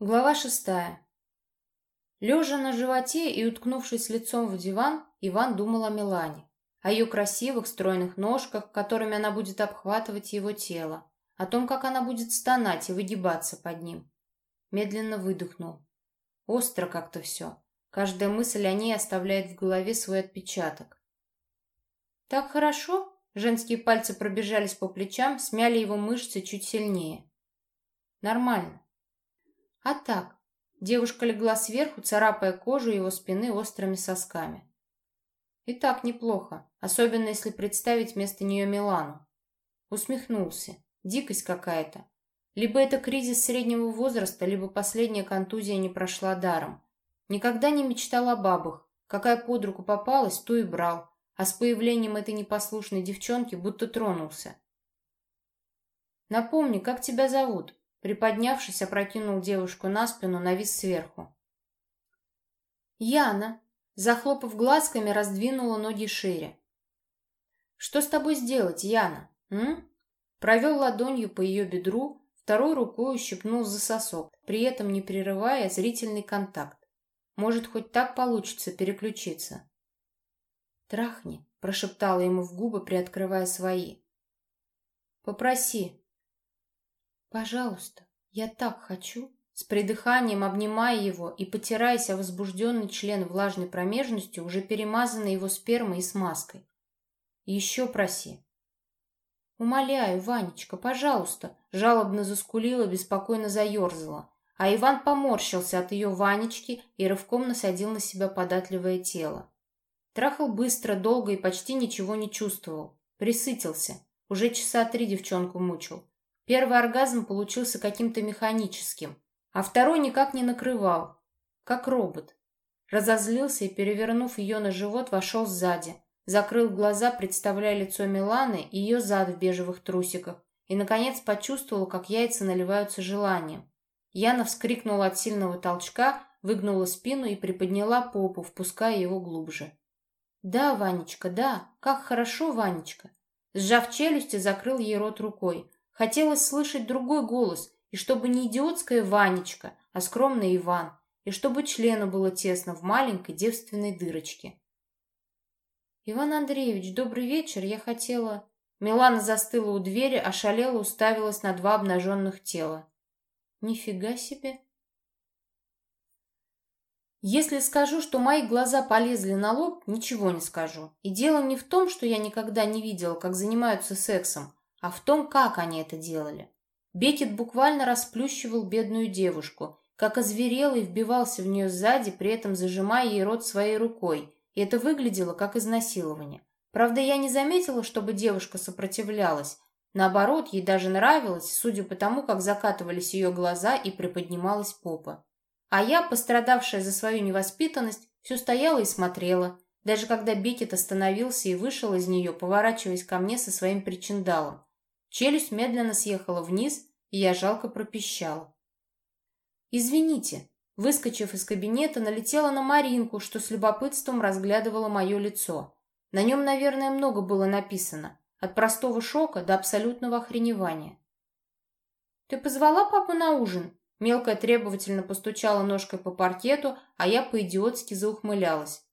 Глава шестая. Лежа на животе и уткнувшись лицом в диван, Иван думал о Милане, о ее красивых стройных ножках, которыми она будет обхватывать его тело, о том, как она будет стонать и выгибаться под ним. Медленно выдохнул. Остро как-то все. Каждая мысль о ней оставляет в голове свой отпечаток. «Так хорошо?» Женские пальцы пробежались по плечам, смяли его мышцы чуть сильнее. «Нормально. А так, девушка легла сверху, царапая кожу его спины острыми сосками. И так неплохо, особенно если представить вместо нее Милану. Усмехнулся. Дикость какая-то. Либо это кризис среднего возраста, либо последняя контузия не прошла даром. Никогда не мечтал о бабах. Какая под руку попалась, ту и брал. А с появлением этой непослушной девчонки будто тронулся. «Напомни, как тебя зовут?» Приподнявшись, опрокинул девушку на спину, навис сверху. Яна, захлопав глазками, раздвинула ноги шире. «Что с тобой сделать, Яна, м?» Провел ладонью по ее бедру, второй рукой ущипнул за сосок, при этом не прерывая зрительный контакт. Может, хоть так получится переключиться. «Трахни», — прошептала ему в губы, приоткрывая свои. «Попроси», «Пожалуйста, я так хочу!» С придыханием обнимая его и потираясь о возбужденный член влажной промежностью, уже перемазанной его спермой и смазкой. «Еще проси!» «Умоляю, Ванечка, пожалуйста!» Жалобно заскулила, беспокойно заерзала. А Иван поморщился от ее Ванечки и рывком насадил на себя податливое тело. Трахал быстро, долго и почти ничего не чувствовал. Присытился. Уже часа три девчонку мучил. Первый оргазм получился каким-то механическим, а второй никак не накрывал, как робот. Разозлился и, перевернув ее на живот, вошел сзади, закрыл глаза, представляя лицо Миланы и ее зад в бежевых трусиках, и, наконец, почувствовал, как яйца наливаются желанием. Яна вскрикнула от сильного толчка, выгнула спину и приподняла попу, впуская его глубже. «Да, Ванечка, да, как хорошо, Ванечка!» Сжав челюсти, закрыл ей рот рукой, Хотелось слышать другой голос, и чтобы не идиотская Ванечка, а скромный Иван, и чтобы члену было тесно в маленькой девственной дырочке. «Иван Андреевич, добрый вечер, я хотела...» Милана застыла у двери, ошалела, уставилась на два обнаженных тела. «Нифига себе!» Если скажу, что мои глаза полезли на лоб, ничего не скажу. И дело не в том, что я никогда не видела, как занимаются сексом, а в том, как они это делали. Бекет буквально расплющивал бедную девушку, как озверел и вбивался в нее сзади, при этом зажимая ей рот своей рукой, и это выглядело как изнасилование. Правда, я не заметила, чтобы девушка сопротивлялась. Наоборот, ей даже нравилось, судя по тому, как закатывались ее глаза и приподнималась попа. А я, пострадавшая за свою невоспитанность, все стояла и смотрела, даже когда Бекет остановился и вышел из нее, поворачиваясь ко мне со своим причиндалом. Челюсть медленно съехала вниз, и я жалко пропищала. «Извините», выскочив из кабинета, налетела на Маринку, что с любопытством разглядывала мое лицо. На нем, наверное, много было написано, от простого шока до абсолютного охреневания. «Ты позвала папу на ужин?» Мелкая требовательно постучала ножкой по паркету, а я по-идиотски заухмылялась.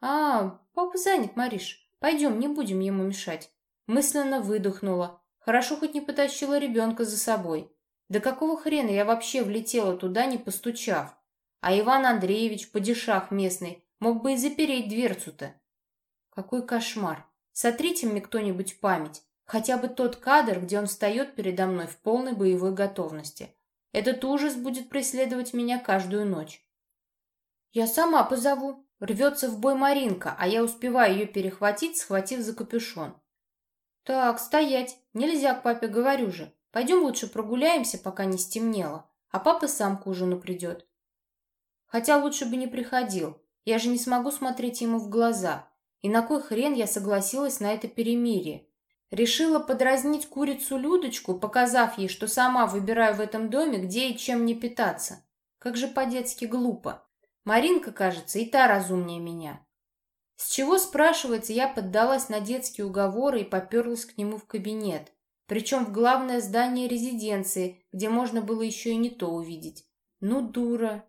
«А, папа занят, Мариш. Пойдем, не будем ему мешать». Мысленно выдохнула, Хорошо хоть не потащила ребенка за собой. Да какого хрена я вообще влетела туда, не постучав? А Иван Андреевич, падишах местный, мог бы и запереть дверцу-то. Какой кошмар. Сотрите мне кто-нибудь память. Хотя бы тот кадр, где он встает передо мной в полной боевой готовности. Этот ужас будет преследовать меня каждую ночь. Я сама позову. Рвется в бой Маринка, а я успеваю ее перехватить, схватив за капюшон. «Так, стоять! Нельзя к папе, говорю же. Пойдем лучше прогуляемся, пока не стемнело, а папа сам к ужину придет». Хотя лучше бы не приходил, я же не смогу смотреть ему в глаза. И на кой хрен я согласилась на это перемирие? Решила подразнить курицу Людочку, показав ей, что сама выбираю в этом доме, где и чем не питаться. Как же по-детски глупо. Маринка, кажется, и та разумнее меня. С чего, спрашивается, я поддалась на детские уговоры и поперлась к нему в кабинет, причем в главное здание резиденции, где можно было еще и не то увидеть. Ну, дура.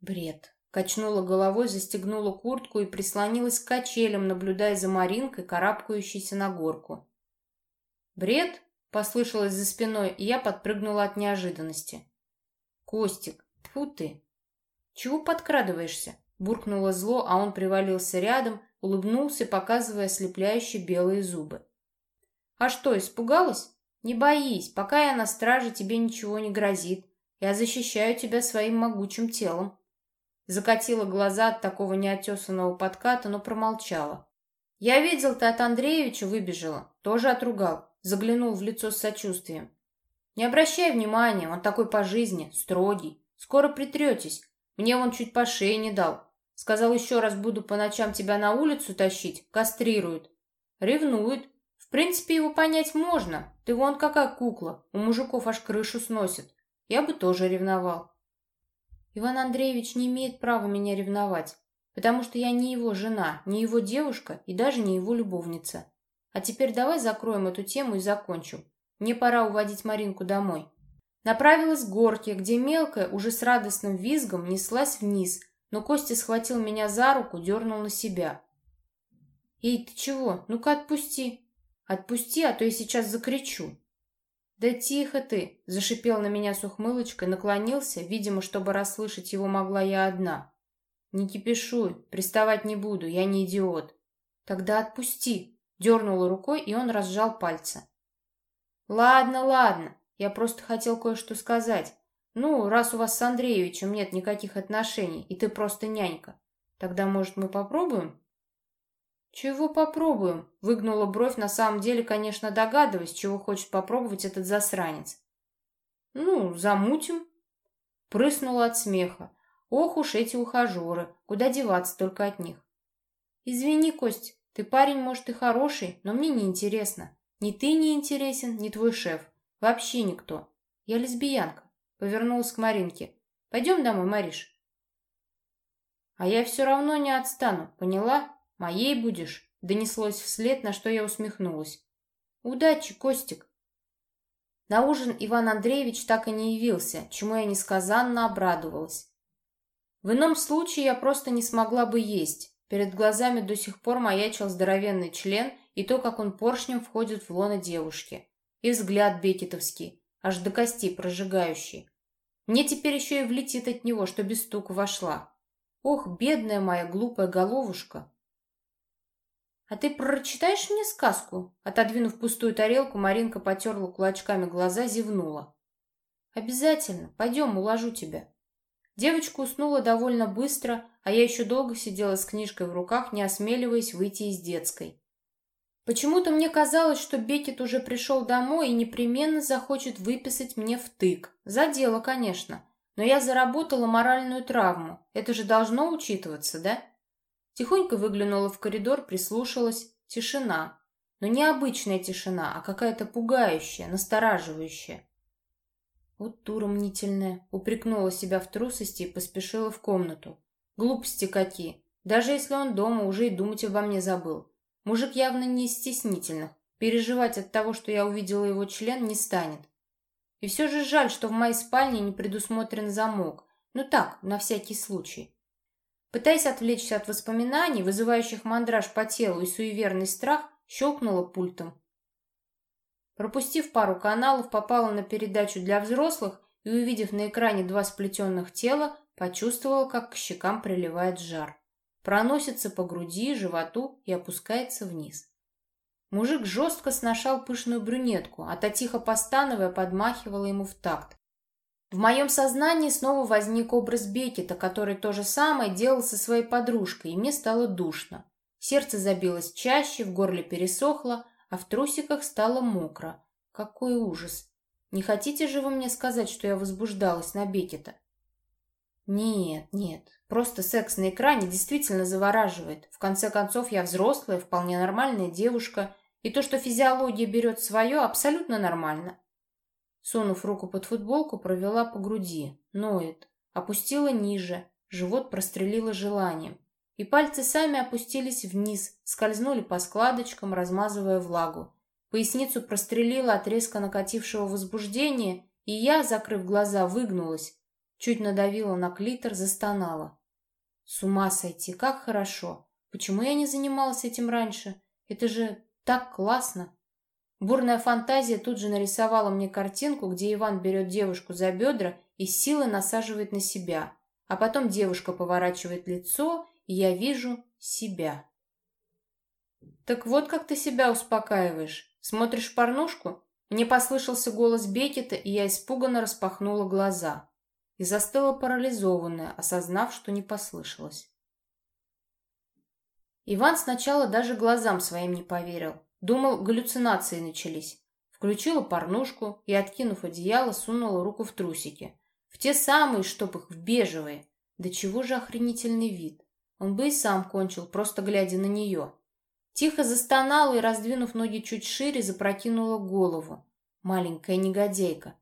Бред. Качнула головой, застегнула куртку и прислонилась к качелям, наблюдая за Маринкой, карабкающейся на горку. «Бред?» — послышалось за спиной, и я подпрыгнула от неожиданности. «Костик, тьфу ты! Чего подкрадываешься?» — буркнуло зло, а он привалился рядом, улыбнулся, показывая ослепляющие белые зубы. «А что, испугалась? Не боись, пока я на страже, тебе ничего не грозит. Я защищаю тебя своим могучим телом». Закатила глаза от такого неотесанного подката, но промолчала. «Я видел, ты от Андреевича выбежала. Тоже отругал. Заглянул в лицо с сочувствием. Не обращай внимания, он такой по жизни, строгий. Скоро притретесь. Мне он чуть по шее не дал. Сказал, еще раз буду по ночам тебя на улицу тащить, кастрируют. Ревнует. В принципе, его понять можно. Ты вон какая кукла, у мужиков аж крышу сносит. Я бы тоже ревновал. Иван Андреевич не имеет права меня ревновать, потому что я не его жена, не его девушка и даже не его любовница. А теперь давай закроем эту тему и закончим. Мне пора уводить Маринку домой. Направилась к горке, где мелкая, уже с радостным визгом, неслась вниз, но Костя схватил меня за руку, дернул на себя. «Эй, ты чего? Ну-ка отпусти!» «Отпусти, а то я сейчас закричу!» «Да тихо ты!» — зашипел на меня с ухмылочкой, наклонился, видимо, чтобы расслышать его могла я одна. «Не кипишуй, приставать не буду, я не идиот». «Тогда отпусти!» — дернула рукой, и он разжал пальцы. «Ладно, ладно, я просто хотел кое-что сказать. Ну, раз у вас с Андреевичем нет никаких отношений, и ты просто нянька, тогда, может, мы попробуем?» «Чего попробуем?» — выгнула бровь, на самом деле, конечно, догадываясь, чего хочет попробовать этот засранец. «Ну, замутим». Прыснула от смеха. «Ох уж эти ухажеры, куда деваться только от них». «Извини, Кость, ты парень, может, и хороший, но мне не интересно. Ни ты не интересен, ни твой шеф. Вообще никто. Я лесбиянка». Повернулась к Маринке. «Пойдем домой, Мариш». «А я все равно не отстану, поняла?» «Моей будешь?» — донеслось вслед, на что я усмехнулась. «Удачи, Костик!» На ужин Иван Андреевич так и не явился, чему я несказанно обрадовалась. В ином случае я просто не смогла бы есть. Перед глазами до сих пор маячил здоровенный член и то, как он поршнем входит в лоно девушки. И взгляд бекетовский, аж до кости прожигающий. Мне теперь еще и влетит от него, что без стука вошла. Ох, бедная моя глупая головушка! «А ты прочитаешь мне сказку?» Отодвинув пустую тарелку, Маринка потерла кулачками глаза, зевнула. «Обязательно. Пойдем, уложу тебя». Девочка уснула довольно быстро, а я еще долго сидела с книжкой в руках, не осмеливаясь выйти из детской. Почему-то мне казалось, что Бекет уже пришел домой и непременно захочет выписать мне втык. За дело, конечно. Но я заработала моральную травму. Это же должно учитываться, да? Тихонько выглянула в коридор, прислушалась. Тишина. Но не обычная тишина, а какая-то пугающая, настораживающая. Вот дура мнительная. Упрекнула себя в трусости и поспешила в комнату. Глупости какие. Даже если он дома, уже и думать обо мне забыл. Мужик явно не стеснительных. Переживать от того, что я увидела его член, не станет. И все же жаль, что в моей спальне не предусмотрен замок. Ну так, на всякий случай. Пытаясь отвлечься от воспоминаний, вызывающих мандраж по телу и суеверный страх, щелкнула пультом. Пропустив пару каналов, попала на передачу для взрослых и, увидев на экране два сплетенных тела, почувствовала, как к щекам приливает жар. Проносится по груди, животу и опускается вниз. Мужик жестко сношал пышную брюнетку, а та тихо постановая подмахивала ему в такт. В моем сознании снова возник образ Бекета, который то же самое делал со своей подружкой, и мне стало душно. Сердце забилось чаще, в горле пересохло, а в трусиках стало мокро. Какой ужас! Не хотите же вы мне сказать, что я возбуждалась на Бекета? Нет, нет, просто секс на экране действительно завораживает. В конце концов, я взрослая, вполне нормальная девушка, и то, что физиология берет свое, абсолютно нормально. Сунув руку под футболку, провела по груди. Ноет. Опустила ниже. Живот прострелило желанием. И пальцы сами опустились вниз, скользнули по складочкам, размазывая влагу. Поясницу прострелила от резко накатившего возбуждения, И я, закрыв глаза, выгнулась, чуть надавила на клитор, застонала. С ума сойти, как хорошо. Почему я не занималась этим раньше? Это же так классно. Бурная фантазия тут же нарисовала мне картинку, где Иван берет девушку за бедра и силой насаживает на себя. А потом девушка поворачивает лицо, и я вижу себя. «Так вот как ты себя успокаиваешь. Смотришь порнушку?» Мне послышался голос Бекета, и я испуганно распахнула глаза. И застыла парализованная, осознав, что не послышалось. Иван сначала даже глазам своим не поверил. Думал, галлюцинации начались. Включила порнушку и, откинув одеяло, сунула руку в трусики. В те самые, чтоб их в бежевые. Да чего же охренительный вид. Он бы и сам кончил, просто глядя на нее. Тихо застонала и, раздвинув ноги чуть шире, запрокинула голову. Маленькая негодейка.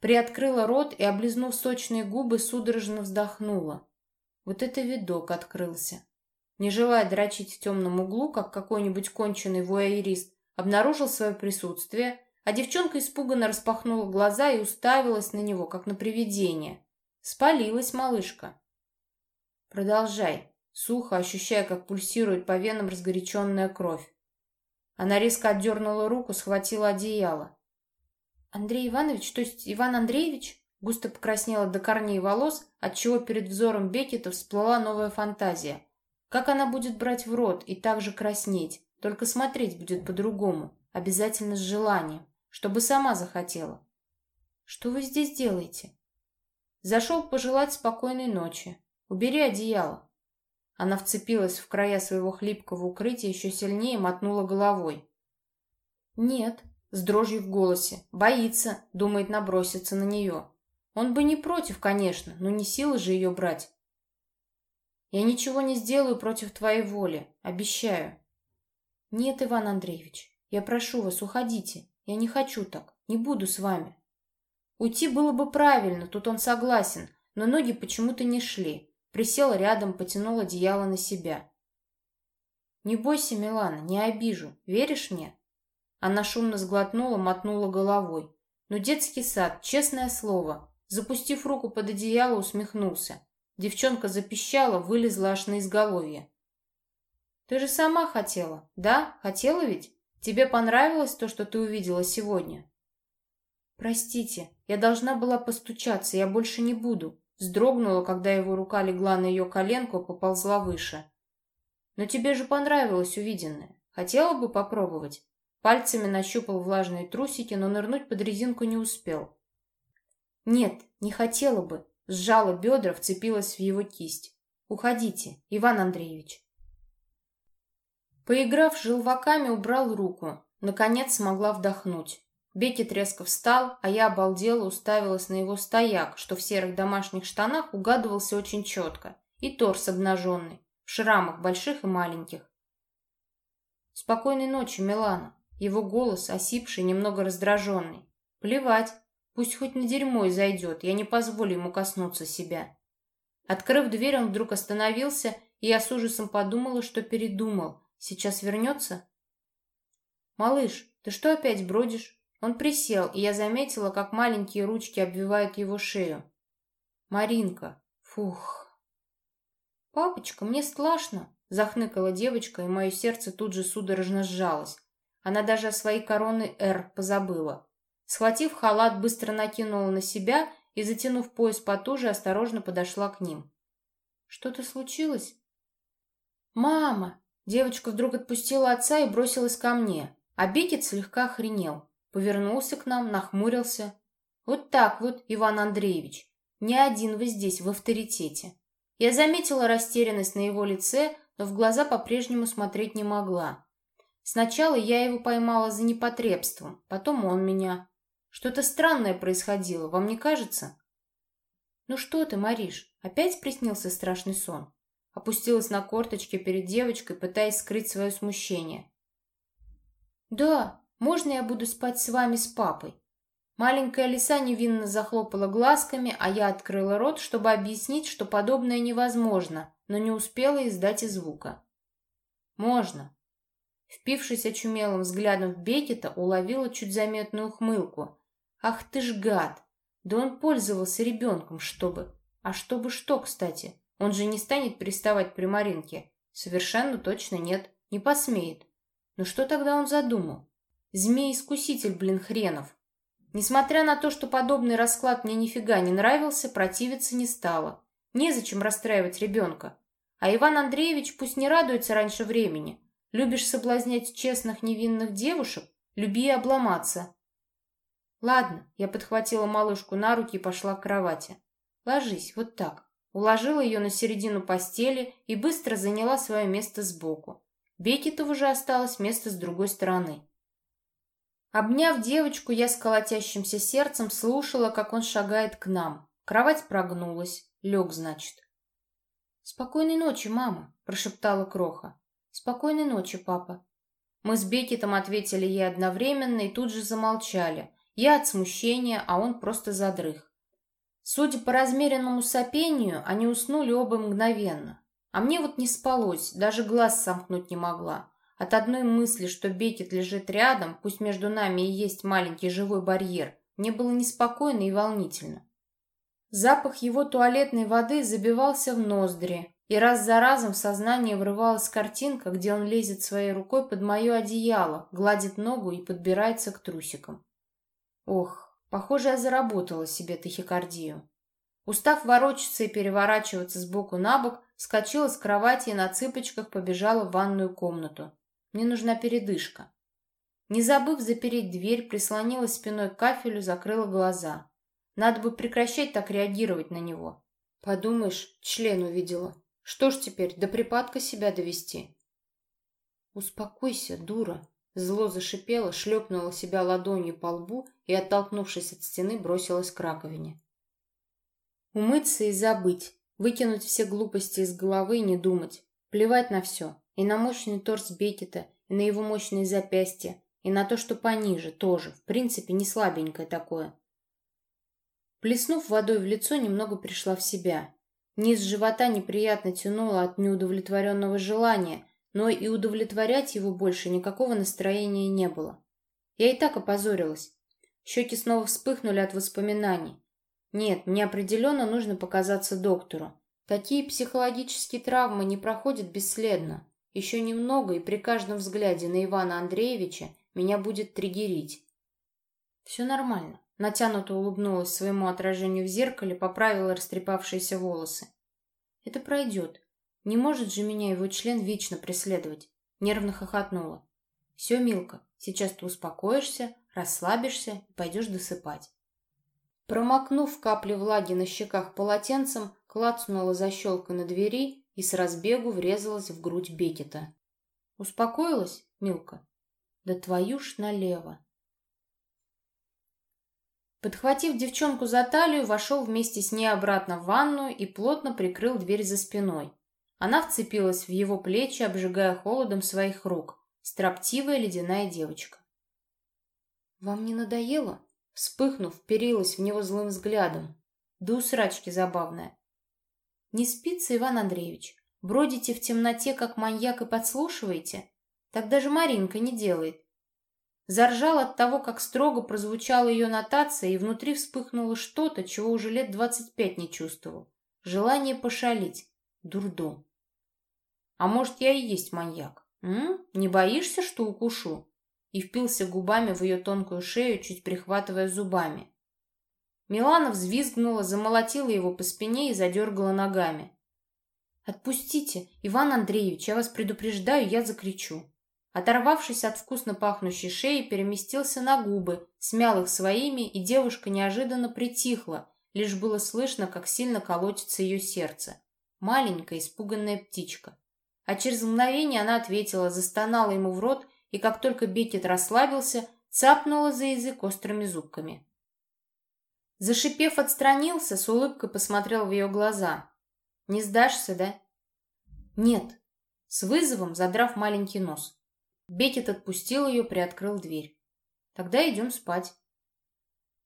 Приоткрыла рот и, облизнув сочные губы, судорожно вздохнула. Вот это видок открылся. Не желая дрочить в темном углу, как какой-нибудь конченый вуайерист, обнаружил свое присутствие, а девчонка испуганно распахнула глаза и уставилась на него, как на привидение. Спалилась малышка. «Продолжай», сухо, ощущая, как пульсирует по венам разгоряченная кровь. Она резко отдернула руку, схватила одеяло. «Андрей Иванович, то есть Иван Андреевич?» Густо покраснела до корней волос, отчего перед взором Бекета всплыла новая фантазия. Как она будет брать в рот и так же краснеть, только смотреть будет по-другому, обязательно с желанием, чтобы сама захотела. «Что вы здесь делаете?» Зашел пожелать спокойной ночи. Убери одеяло. Она вцепилась в края своего хлипкого укрытия еще сильнее и мотнула головой. «Нет», — с дрожью в голосе, боится, думает наброситься на нее. Он бы не против, конечно, но не сила же ее брать. «Я ничего не сделаю против твоей воли, обещаю». «Нет, Иван Андреевич, я прошу вас, уходите. Я не хочу так, не буду с вами». Уйти было бы правильно, тут он согласен, но ноги почему-то не шли. Присел рядом, потянул одеяло на себя. «Не бойся, Милана, не обижу. Веришь мне?» Она шумно сглотнула, мотнула головой. Но детский сад, честное слово. Запустив руку под одеяло, усмехнулся. Девчонка запищала, вылезла аж на изголовье. «Ты же сама хотела, да? Хотела ведь? Тебе понравилось то, что ты увидела сегодня?» «Простите, я должна была постучаться, я больше не буду. Вздрогнула, когда его рука легла на ее коленку, поползла выше. «Но тебе же понравилось увиденное. Хотела бы попробовать?» Пальцами нащупал влажные трусики, но нырнуть под резинку не успел. «Нет, не хотела бы», — сжала бедра, вцепилась в его кисть. «Уходите, Иван Андреевич». Поиграв желваками, убрал руку. Наконец смогла вдохнуть. Бекет резко встал, а я обалдела уставилась на его стояк, что в серых домашних штанах угадывался очень четко, и торс обнаженный, в шрамах больших и маленьких. «Спокойной ночи, Милана!» Его голос, осипший, немного раздраженный. «Плевать, пусть хоть на дерьмо и зайдет, я не позволю ему коснуться себя». Открыв дверь, он вдруг остановился, и я с ужасом подумала, что передумал. Сейчас вернется? «Малыш, ты что опять бродишь?» Он присел, и я заметила, как маленькие ручки обвивают его шею. «Маринка! Фух!» «Папочка, мне страшно!» — захныкала девочка, и мое сердце тут же судорожно сжалось. Она даже о своей короны «Р» позабыла. Схватив халат, быстро накинула на себя и, затянув пояс потуже, осторожно подошла к ним. «Что-то случилось?» «Мама!» Девочка вдруг отпустила отца и бросилась ко мне, Бекет слегка охренел. Повернулся к нам, нахмурился. Вот так вот, Иван Андреевич. Не один вы здесь в авторитете. Я заметила растерянность на его лице, но в глаза по-прежнему смотреть не могла. Сначала я его поймала за непотребством, потом он меня. Что-то странное происходило, вам не кажется? Ну что ты, Мариш, опять приснился страшный сон? Опустилась на корточки перед девочкой, пытаясь скрыть свое смущение. Да, можно я буду спать с вами с папой?» Маленькая лиса невинно захлопала глазками, а я открыла рот, чтобы объяснить, что подобное невозможно, но не успела издать и звука. «Можно». Впившись очумелым взглядом в Бекета, уловила чуть заметную ухмылку. «Ах ты ж гад! Да он пользовался ребенком, чтобы... А чтобы что, кстати? Он же не станет приставать при Маринке. Совершенно точно нет. Не посмеет. Но что тогда он задумал? Змей-искуситель, блин, хренов. Несмотря на то, что подобный расклад мне нифига не нравился, противиться не стало. Незачем расстраивать ребенка. А Иван Андреевич пусть не радуется раньше времени. Любишь соблазнять честных невинных девушек? Люби обломаться. Ладно, я подхватила малышку на руки и пошла к кровати. Ложись, вот так. Уложила ее на середину постели и быстро заняла свое место сбоку. Бекетову же осталось место с другой стороны. Обняв девочку, я с колотящимся сердцем слушала, как он шагает к нам. Кровать прогнулась. Лег, значит. «Спокойной ночи, мама», — прошептала Кроха. «Спокойной ночи, папа». Мы с Бекетом ответили ей одновременно и тут же замолчали. Я от смущения, а он просто задрых. Судя по размеренному сопению, они уснули оба мгновенно. А мне вот не спалось, даже глаз сомкнуть не могла. От одной мысли, что Бекет лежит рядом, пусть между нами и есть маленький живой барьер, мне было неспокойно и волнительно. Запах его туалетной воды забивался в ноздри, и раз за разом в сознание врывалась картинка, где он лезет своей рукой под мое одеяло, гладит ногу и подбирается к трусикам. Ох, похоже, я заработала себе тахикардию. Устав ворочаться и переворачиваться с боку на бок, скочила с кровати и на цыпочках побежала в ванную комнату. Мне нужна передышка. Не забыв запереть дверь, прислонилась спиной к кафелю, закрыла глаза. Надо бы прекращать так реагировать на него. Подумаешь, член увидела. Что ж теперь, до припадка себя довести? Успокойся, дура. Зло зашипело, шлепнула себя ладонью по лбу и, оттолкнувшись от стены, бросилась к раковине. Умыться и забыть, выкинуть все глупости из головы и не думать. Плевать на все. И на мощный торс Бекета, и на его мощные запястья, и на то, что пониже, тоже. В принципе, не слабенькое такое. Плеснув водой в лицо, немного пришла в себя. Низ живота неприятно тянуло от неудовлетворенного желания, но и удовлетворять его больше никакого настроения не было. Я и так опозорилась. Щеки снова вспыхнули от воспоминаний. Нет, мне определенно нужно показаться доктору. Такие психологические травмы не проходят бесследно. Еще немного, и при каждом взгляде на Ивана Андреевича меня будет триггерить. Все нормально. Натянуто улыбнулась своему отражению в зеркале, поправила растрепавшиеся волосы. Это пройдет. Не может же меня его член вечно преследовать. Нервно хохотнула. Все, Милка, сейчас ты успокоишься, расслабишься и пойдешь досыпать. Промокнув капли влаги на щеках полотенцем, клацнула защелка на двери и с разбегу врезалась в грудь Бекета. «Успокоилась, Милка?» «Да твою ж налево!» Подхватив девчонку за талию, вошел вместе с ней обратно в ванную и плотно прикрыл дверь за спиной. Она вцепилась в его плечи, обжигая холодом своих рук. Строптивая ледяная девочка. «Вам не надоело?» Вспыхнув, перилась в него злым взглядом. Да усрачки забавная. Не спится, Иван Андреевич? Бродите в темноте, как маньяк, и подслушиваете? Так даже Маринка не делает. Заржал от того, как строго прозвучала ее нотация, и внутри вспыхнуло что-то, чего уже лет двадцать пять не чувствовал. Желание пошалить. Дурдом. А может, я и есть маньяк? М? Не боишься, что укушу? И впился губами в ее тонкую шею, чуть прихватывая зубами. Милана взвизгнула, замолотила его по спине и задергала ногами. «Отпустите, Иван Андреевич, я вас предупреждаю, я закричу». Оторвавшись от вкусно пахнущей шеи, переместился на губы, смял их своими, и девушка неожиданно притихла, лишь было слышно, как сильно колотится ее сердце. Маленькая испуганная птичка. А через мгновение она ответила, застонала ему в рот, и как только Бекет расслабился, цапнула за язык острыми зубками. Зашипев, отстранился, с улыбкой посмотрел в ее глаза. «Не сдашься, да?» «Нет», с вызовом задрав маленький нос. Бекет отпустил ее, приоткрыл дверь. «Тогда идем спать».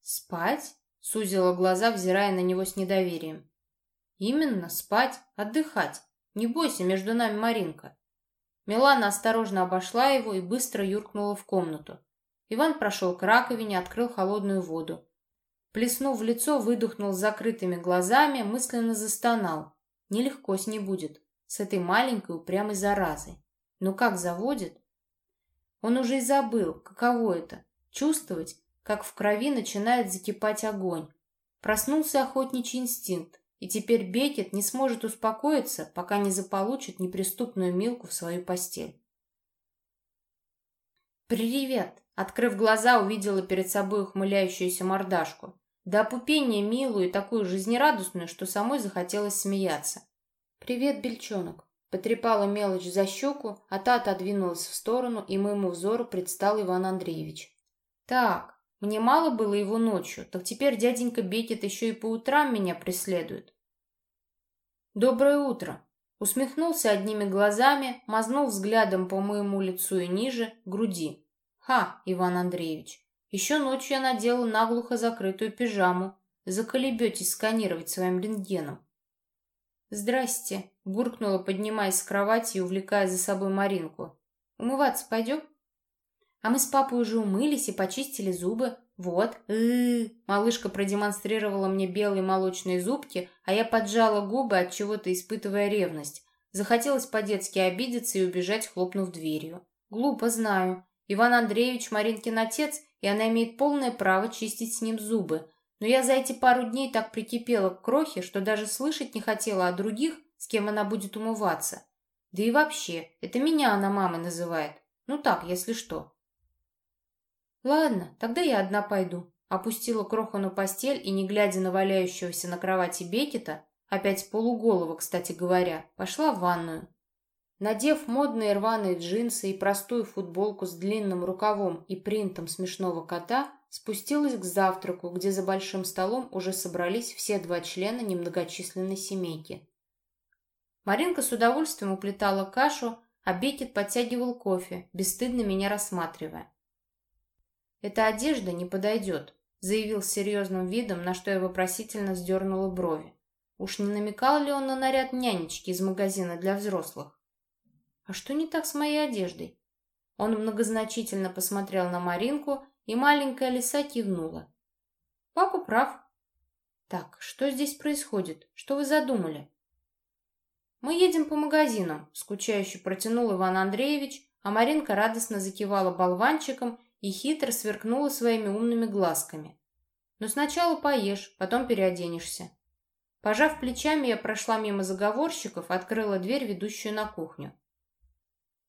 «Спать?» — сузила глаза, взирая на него с недоверием. «Именно, спать, отдыхать. Не бойся, между нами Маринка». Милана осторожно обошла его и быстро юркнула в комнату. Иван прошел к раковине, открыл холодную воду. Плеснув в лицо, выдохнул с закрытыми глазами, мысленно застонал. Нелегко с ней будет, с этой маленькой упрямой заразой. Но как заводит? Он уже и забыл, каково это — чувствовать, как в крови начинает закипать огонь. Проснулся охотничий инстинкт, и теперь Бекет не сможет успокоиться, пока не заполучит неприступную Милку в свою постель. «Привет!» Открыв глаза, увидела перед собой ухмыляющуюся мордашку. До опупения милую и такую жизнерадостную, что самой захотелось смеяться. «Привет, бельчонок!» Потрепала мелочь за щеку, а та отодвинулась в сторону, и моему взору предстал Иван Андреевич. «Так, мне мало было его ночью, так теперь дяденька Бекет еще и по утрам меня преследует». «Доброе утро!» Усмехнулся одними глазами, мазнул взглядом по моему лицу и ниже, груди. «Ха, Иван Андреевич, еще ночью я надела наглухо закрытую пижаму. Заколебетесь сканировать своим рентгеном. «Здрасте», — буркнула, поднимаясь с кровати и увлекая за собой Маринку. «Умываться пойдем?» «А мы с папой уже умылись и почистили зубы. Вот, э -э -э. Малышка продемонстрировала мне белые молочные зубки, а я поджала губы, от чего-то испытывая ревность. Захотелось по-детски обидеться и убежать, хлопнув дверью. Глупо, знаю. Иван Андреевич Маринкин отец — и она имеет полное право чистить с ним зубы. Но я за эти пару дней так прикипела к крохе, что даже слышать не хотела о других, с кем она будет умываться. Да и вообще, это меня она мамой называет. Ну так, если что. Ладно, тогда я одна пойду. Опустила кроху на постель и, не глядя на валяющегося на кровати Бекета, опять полуголова, кстати говоря, пошла в ванную. Надев модные рваные джинсы и простую футболку с длинным рукавом и принтом смешного кота, спустилась к завтраку, где за большим столом уже собрались все два члена немногочисленной семейки. Маринка с удовольствием уплетала кашу, а Бекет подтягивал кофе, бесстыдно меня рассматривая. «Эта одежда не подойдет», — заявил с серьезным видом, на что я вопросительно сдернула брови. Уж не намекал ли он на наряд нянечки из магазина для взрослых? «А что не так с моей одеждой?» Он многозначительно посмотрел на Маринку, и маленькая лиса кивнула. «Папа прав». «Так, что здесь происходит? Что вы задумали?» «Мы едем по магазинам», — скучающе протянул Иван Андреевич, а Маринка радостно закивала болванчиком и хитро сверкнула своими умными глазками. «Но сначала поешь, потом переоденешься». Пожав плечами, я прошла мимо заговорщиков, открыла дверь, ведущую на кухню.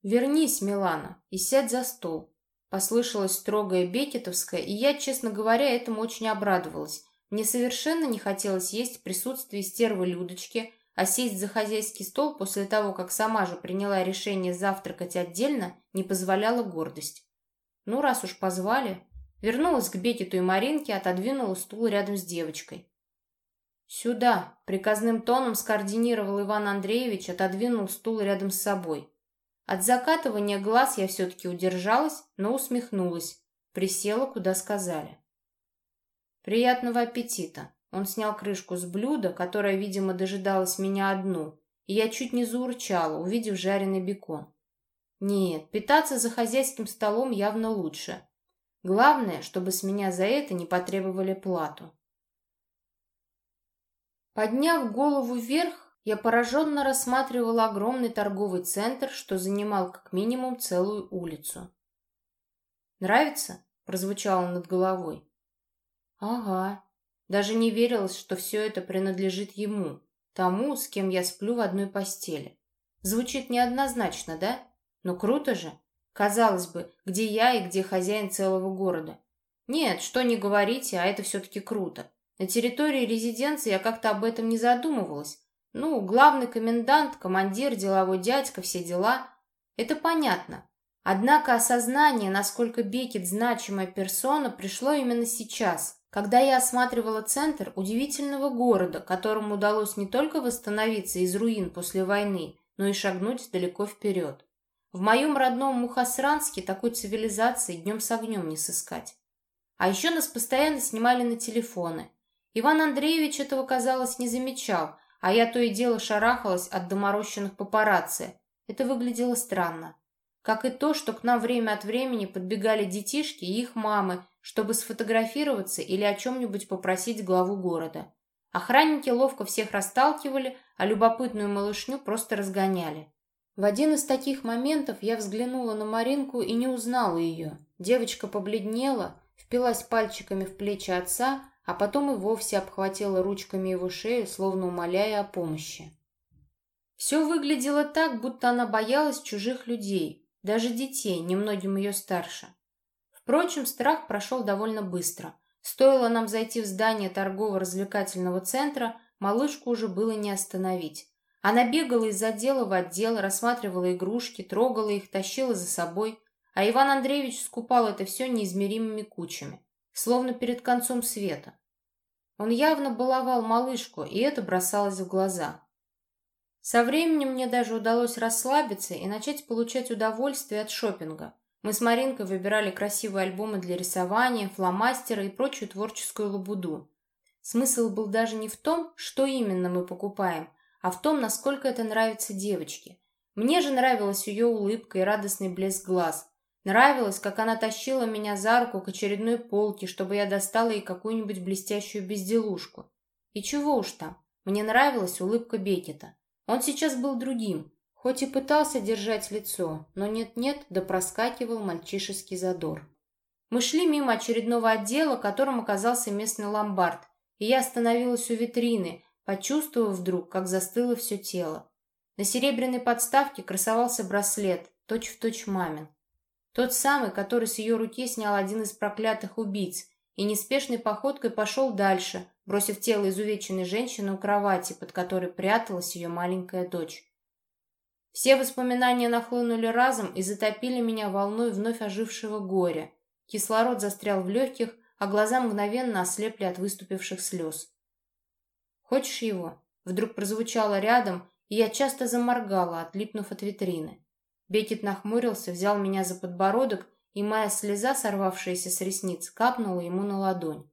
«Вернись, Милана, и сядь за стол», — послышалась строгая Бекетовская, и я, честно говоря, этому очень обрадовалась. Мне совершенно не хотелось есть в присутствии стервы Людочки, а сесть за хозяйский стол после того, как сама же приняла решение завтракать отдельно, не позволяла гордость. Ну, раз уж позвали, вернулась к Бекету и Маринке, отодвинула стул рядом с девочкой. «Сюда!» — приказным тоном скоординировал Иван Андреевич, отодвинул стул рядом с собой. От закатывания глаз я все-таки удержалась, но усмехнулась. Присела, куда сказали. «Приятного аппетита!» Он снял крышку с блюда, которое, видимо, дожидалось меня одну, и я чуть не заурчала, увидев жареный бекон. Нет, питаться за хозяйским столом явно лучше. Главное, чтобы с меня за это не потребовали плату. Подняв голову вверх, я пораженно рассматривала огромный торговый центр, что занимал как минимум целую улицу. «Нравится?» — прозвучало над головой. «Ага». Даже не верилось, что все это принадлежит ему, тому, с кем я сплю в одной постели. Звучит неоднозначно, да? Но круто же. Казалось бы, где я и где хозяин целого города. Нет, что не говорите, а это все-таки круто. На территории резиденции я как-то об этом не задумывалась, ну, главный комендант, командир, деловой дядька, все дела. Это понятно. Однако осознание, насколько Бекет значимая персона, пришло именно сейчас, когда я осматривала центр удивительного города, которому удалось не только восстановиться из руин после войны, но и шагнуть далеко вперед. В моем родном Мухасранске такой цивилизации днем с огнем не сыскать. А еще нас постоянно снимали на телефоны. Иван Андреевич этого, казалось, не замечал, а я то и дело шарахалась от доморощенных папарацци. Это выглядело странно. Как и то, что к нам время от времени подбегали детишки и их мамы, чтобы сфотографироваться или о чем-нибудь попросить главу города. Охранники ловко всех расталкивали, а любопытную малышню просто разгоняли. В один из таких моментов я взглянула на Маринку и не узнала ее. Девочка побледнела, впилась пальчиками в плечи отца, а потом и вовсе обхватила ручками его шею, словно умоляя о помощи. Все выглядело так, будто она боялась чужих людей, даже детей, немногим ее старше. Впрочем, страх прошел довольно быстро. Стоило нам зайти в здание торгово-развлекательного центра, малышку уже было не остановить. Она бегала из отдела в отдел, рассматривала игрушки, трогала их, тащила за собой, а Иван Андреевич скупал это все неизмеримыми кучами, словно перед концом света. Он явно баловал малышку, и это бросалось в глаза. Со временем мне даже удалось расслабиться и начать получать удовольствие от шопинга. Мы с Маринкой выбирали красивые альбомы для рисования, фломастеры и прочую творческую лабуду. Смысл был даже не в том, что именно мы покупаем, а в том, насколько это нравится девочке. Мне же нравилась ее улыбка и радостный блеск глаз. Нравилось, как она тащила меня за руку к очередной полке, чтобы я достала ей какую-нибудь блестящую безделушку. И чего уж там, мне нравилась улыбка Бекета. Он сейчас был другим, Хоть и пытался держать лицо, но нет-нет, да проскакивал мальчишеский задор. Мы шли мимо очередного отдела, которым оказался местный ломбард, и я остановилась у витрины, почувствовав вдруг, как застыло все тело. На серебряной подставке красовался браслет, точь-в-точь точь мамин. Тот самый, который с ее руки снял один из проклятых убийц, и неспешной походкой пошел дальше, бросив тело изувеченной женщины у кровати, под которой пряталась ее маленькая дочь. Все воспоминания нахлынули разом и затопили меня волной вновь ожившего горя. Кислород застрял в легких, а глаза мгновенно ослепли от выступивших слез. «Хочешь его?» Вдруг прозвучало рядом, и я часто заморгала, отлипнув от витрины. Бекет нахмурился, взял меня за подбородок, и моя слеза, сорвавшаяся с ресниц, капнула ему на ладонь.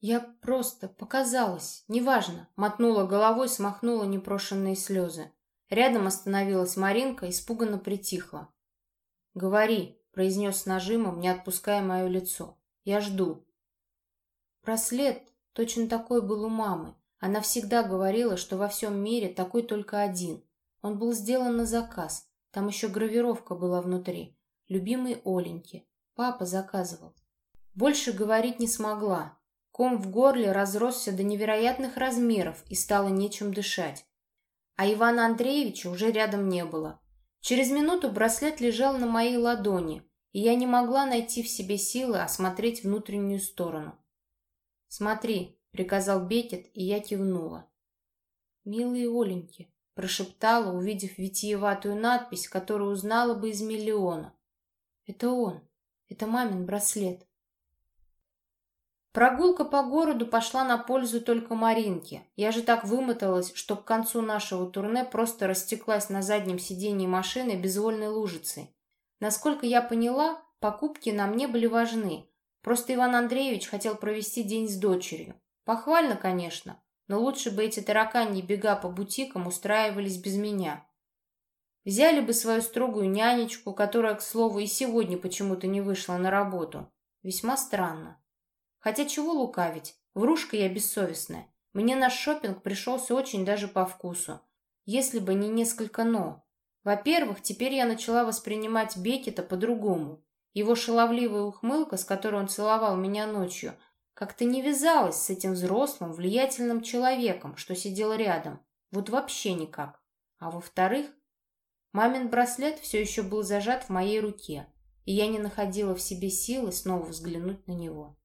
«Я просто показалась, неважно», — мотнула головой, смахнула непрошенные слезы. Рядом остановилась Маринка, испуганно притихла. «Говори», — произнес с нажимом, не отпуская мое лицо. «Я жду». Браслет точно такой был у мамы. Она всегда говорила, что во всем мире такой только один. Он был сделан на заказ. Там еще гравировка была внутри. Любимый Оленьки. Папа заказывал. Больше говорить не смогла. Ком в горле разросся до невероятных размеров и стало нечем дышать а Ивана Андреевича уже рядом не было. Через минуту браслет лежал на моей ладони, и я не могла найти в себе силы осмотреть внутреннюю сторону. «Смотри», — приказал Бекет, и я кивнула. «Милые Оленьки», — прошептала, увидев витиеватую надпись, которую узнала бы из миллиона. «Это он. Это мамин браслет. Прогулка по городу пошла на пользу только Маринке. Я же так вымоталась, что к концу нашего турне просто растеклась на заднем сиденье машины безвольной лужицей. Насколько я поняла, покупки нам не были важны. Просто Иван Андреевич хотел провести день с дочерью. Похвально, конечно, но лучше бы эти тараканьи бега по бутикам устраивались без меня. Взяли бы свою строгую нянечку, которая, к слову, и сегодня почему-то не вышла на работу. Весьма странно. Хотя чего лукавить, врушка я бессовестная. Мне наш шопинг пришелся очень даже по вкусу. Если бы не несколько «но». Во-первых, теперь я начала воспринимать Бекета по-другому. Его шаловливая ухмылка, с которой он целовал меня ночью, как-то не вязалась с этим взрослым, влиятельным человеком, что сидел рядом. Вот вообще никак. А во-вторых, мамин браслет все еще был зажат в моей руке, и я не находила в себе силы снова взглянуть на него.